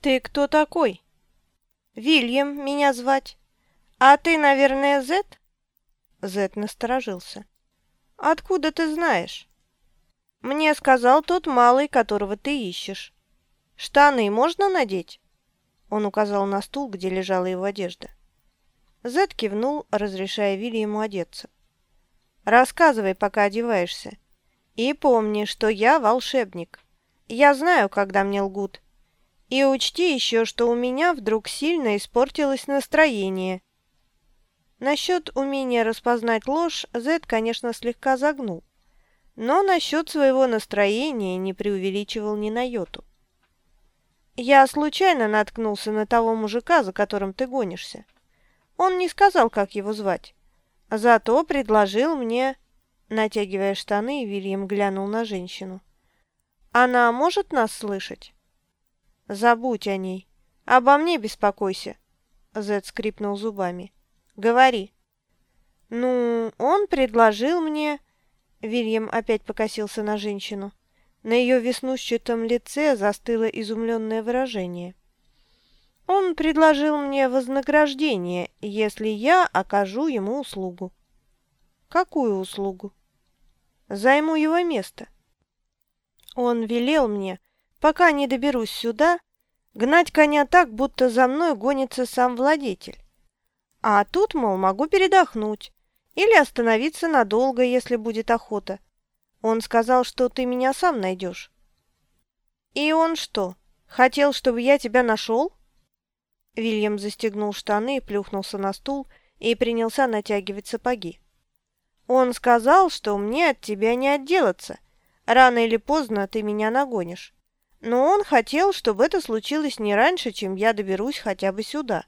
«Ты кто такой?» «Вильям меня звать. А ты, наверное, Зет?» Зет насторожился. «Откуда ты знаешь?» «Мне сказал тот малый, которого ты ищешь. Штаны можно надеть?» Он указал на стул, где лежала его одежда. Зет кивнул, разрешая Вильяму одеться. «Рассказывай, пока одеваешься. И помни, что я волшебник. Я знаю, когда мне лгут, и учти еще, что у меня вдруг сильно испортилось настроение. Насчет умения распознать ложь Зед, конечно, слегка загнул, но насчет своего настроения не преувеличивал ни на йоту. Я случайно наткнулся на того мужика, за которым ты гонишься. Он не сказал, как его звать, зато предложил мне... Натягивая штаны, Вильям глянул на женщину. «Она может нас слышать?» «Забудь о ней. Обо мне беспокойся», — Зед скрипнул зубами. «Говори». «Ну, он предложил мне...» Вильям опять покосился на женщину. На ее веснущатом лице застыло изумленное выражение. «Он предложил мне вознаграждение, если я окажу ему услугу». «Какую услугу?» «Займу его место». Он велел мне пока не доберусь сюда, гнать коня так, будто за мной гонится сам владетель. А тут, мол, могу передохнуть или остановиться надолго, если будет охота. Он сказал, что ты меня сам найдешь. И он что, хотел, чтобы я тебя нашел? Вильям застегнул штаны, плюхнулся на стул и принялся натягивать сапоги. Он сказал, что мне от тебя не отделаться. Рано или поздно ты меня нагонишь. Но он хотел, чтобы это случилось не раньше, чем я доберусь хотя бы сюда.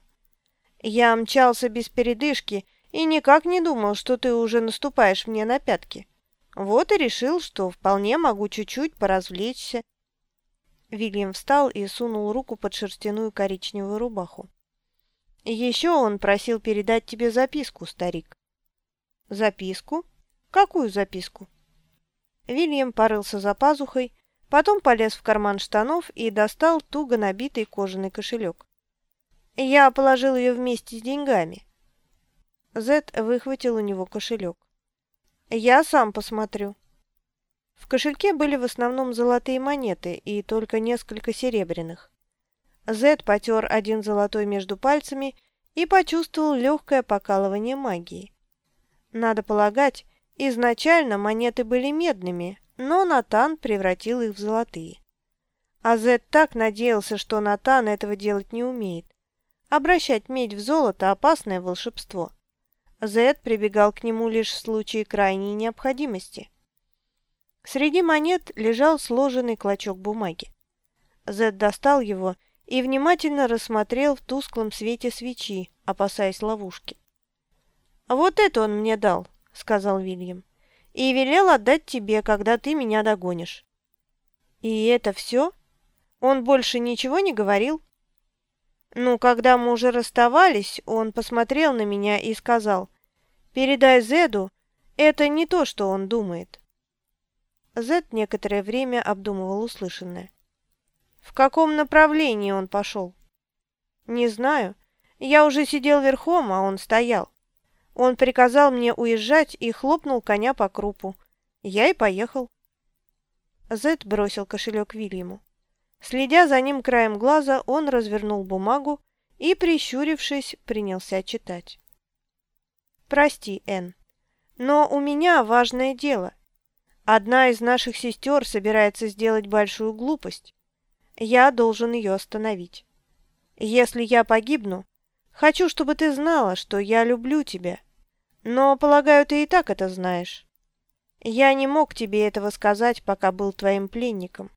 Я мчался без передышки и никак не думал, что ты уже наступаешь мне на пятки. Вот и решил, что вполне могу чуть-чуть поразвлечься. Вильям встал и сунул руку под шерстяную коричневую рубаху. «Еще он просил передать тебе записку, старик». «Записку? Какую записку?» Вильям порылся за пазухой, Потом полез в карман штанов и достал туго набитый кожаный кошелек. Я положил ее вместе с деньгами. Зет выхватил у него кошелек. «Я сам посмотрю». В кошельке были в основном золотые монеты и только несколько серебряных. Зет потер один золотой между пальцами и почувствовал легкое покалывание магии. Надо полагать, изначально монеты были медными, но Натан превратил их в золотые. А Зет так надеялся, что Натан этого делать не умеет. Обращать медь в золото – опасное волшебство. Зет прибегал к нему лишь в случае крайней необходимости. Среди монет лежал сложенный клочок бумаги. Зет достал его и внимательно рассмотрел в тусклом свете свечи, опасаясь ловушки. «Вот это он мне дал», — сказал Вильям и велел отдать тебе, когда ты меня догонишь». «И это все? Он больше ничего не говорил?» «Ну, когда мы уже расставались, он посмотрел на меня и сказал, «Передай Зеду, это не то, что он думает». Зед некоторое время обдумывал услышанное. «В каком направлении он пошел?» «Не знаю. Я уже сидел верхом, а он стоял. Он приказал мне уезжать и хлопнул коня по крупу. Я и поехал. Зет бросил кошелек Вильяму. Следя за ним краем глаза, он развернул бумагу и, прищурившись, принялся читать. «Прости, Энн, но у меня важное дело. Одна из наших сестер собирается сделать большую глупость. Я должен ее остановить. Если я погибну, Хочу, чтобы ты знала, что я люблю тебя. Но, полагаю, ты и так это знаешь. Я не мог тебе этого сказать, пока был твоим пленником.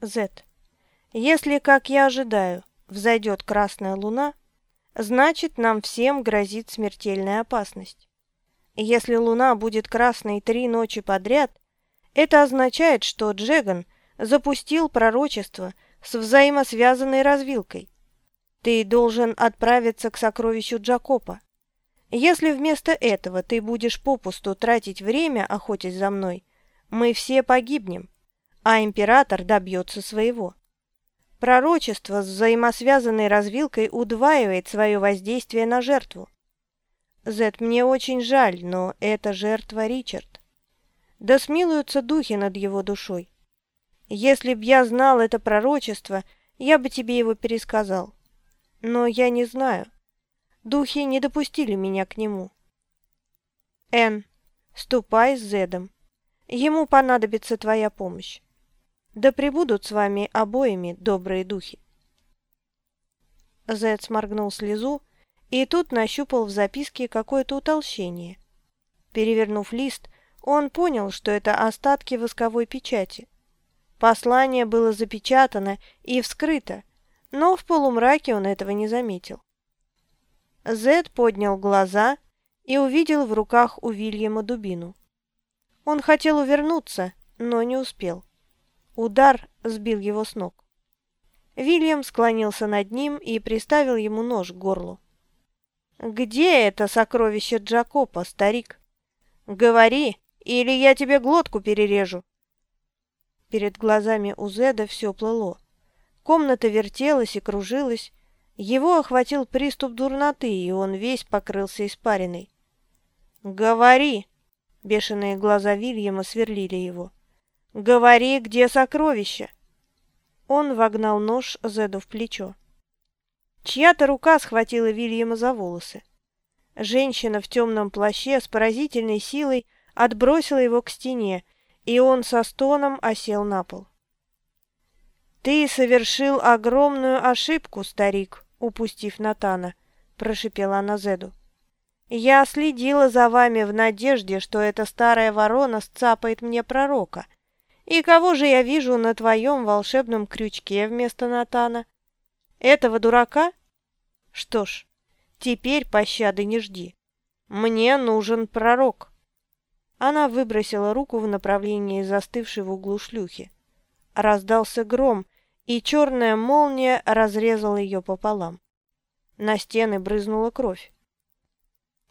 Зет. Если, как я ожидаю, взойдет красная луна, значит, нам всем грозит смертельная опасность. Если луна будет красной три ночи подряд, это означает, что Джеган запустил пророчество с взаимосвязанной развилкой. Ты должен отправиться к сокровищу Джакопа. Если вместо этого ты будешь попусту тратить время, охотясь за мной, мы все погибнем, а император добьется своего. Пророчество с взаимосвязанной развилкой удваивает свое воздействие на жертву. Зет, мне очень жаль, но это жертва Ричард. Да смилуются духи над его душой. Если б я знал это пророчество, я бы тебе его пересказал. Но я не знаю. Духи не допустили меня к нему. Эн, ступай с Зедом. Ему понадобится твоя помощь. Да пребудут с вами обоими добрые духи. Зед сморгнул слезу и тут нащупал в записке какое-то утолщение. Перевернув лист, он понял, что это остатки восковой печати. Послание было запечатано и вскрыто, но в полумраке он этого не заметил. Зед поднял глаза и увидел в руках у Вильяма дубину. Он хотел увернуться, но не успел. Удар сбил его с ног. Вильям склонился над ним и приставил ему нож к горлу. «Где это сокровище Джакопа, старик? Говори, или я тебе глотку перережу!» Перед глазами у Зеда все плыло. Комната вертелась и кружилась. Его охватил приступ дурноты, и он весь покрылся испариной. «Говори!» — бешеные глаза Вильяма сверлили его. «Говори, где сокровище?» Он вогнал нож Зеду в плечо. Чья-то рука схватила Вильяма за волосы. Женщина в темном плаще с поразительной силой отбросила его к стене, и он со стоном осел на пол. «Ты совершил огромную ошибку, старик, упустив Натана», — прошипела она Зеду. «Я следила за вами в надежде, что эта старая ворона сцапает мне пророка. И кого же я вижу на твоем волшебном крючке вместо Натана? Этого дурака? Что ж, теперь пощады не жди. Мне нужен пророк. Она выбросила руку в направлении застывшей в углу шлюхи. Раздался гром, и черная молния разрезала ее пополам. На стены брызнула кровь.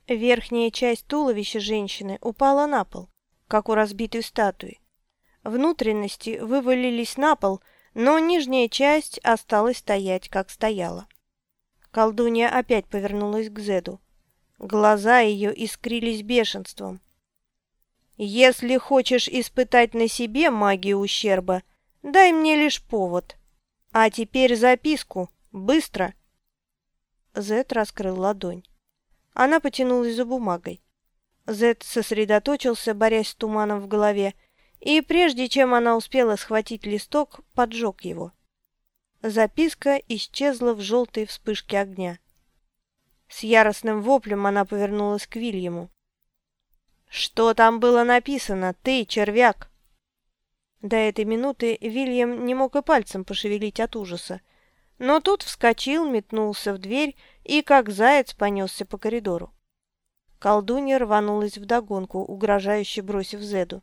Верхняя часть туловища женщины упала на пол, как у разбитой статуи. Внутренности вывалились на пол, но нижняя часть осталась стоять, как стояла. Колдунья опять повернулась к Зеду. Глаза ее искрились бешенством. «Если хочешь испытать на себе магию ущерба, дай мне лишь повод. А теперь записку. Быстро!» Зед раскрыл ладонь. Она потянулась за бумагой. Зед сосредоточился, борясь с туманом в голове, и прежде чем она успела схватить листок, поджег его. Записка исчезла в желтой вспышке огня. С яростным воплем она повернулась к Вильяму. «Что там было написано, ты, червяк?» До этой минуты Вильям не мог и пальцем пошевелить от ужаса, но тут вскочил, метнулся в дверь и, как заяц, понесся по коридору. Колдунья рванулась вдогонку, угрожающе бросив Зеду.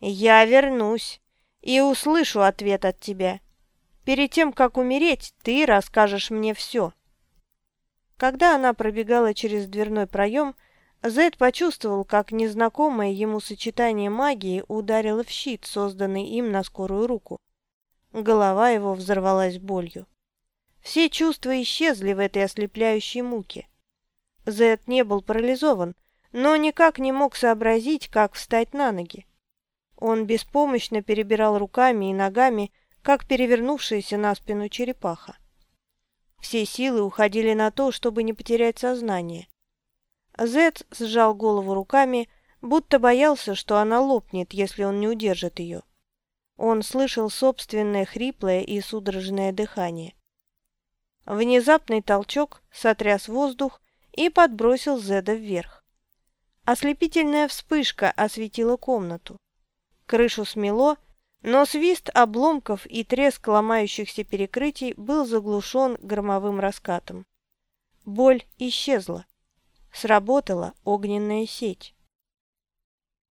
«Я вернусь и услышу ответ от тебя. Перед тем, как умереть, ты расскажешь мне все». Когда она пробегала через дверной проем, Зед почувствовал, как незнакомое ему сочетание магии ударило в щит, созданный им на скорую руку. Голова его взорвалась болью. Все чувства исчезли в этой ослепляющей муке. Зед не был парализован, но никак не мог сообразить, как встать на ноги. Он беспомощно перебирал руками и ногами, как перевернувшаяся на спину черепаха. Все силы уходили на то, чтобы не потерять сознание. Зет сжал голову руками, будто боялся, что она лопнет, если он не удержит ее. Он слышал собственное хриплое и судорожное дыхание. Внезапный толчок сотряс воздух и подбросил Зеда вверх. Ослепительная вспышка осветила комнату. Крышу смело, но свист обломков и треск ломающихся перекрытий был заглушен громовым раскатом. Боль исчезла. Сработала огненная сеть.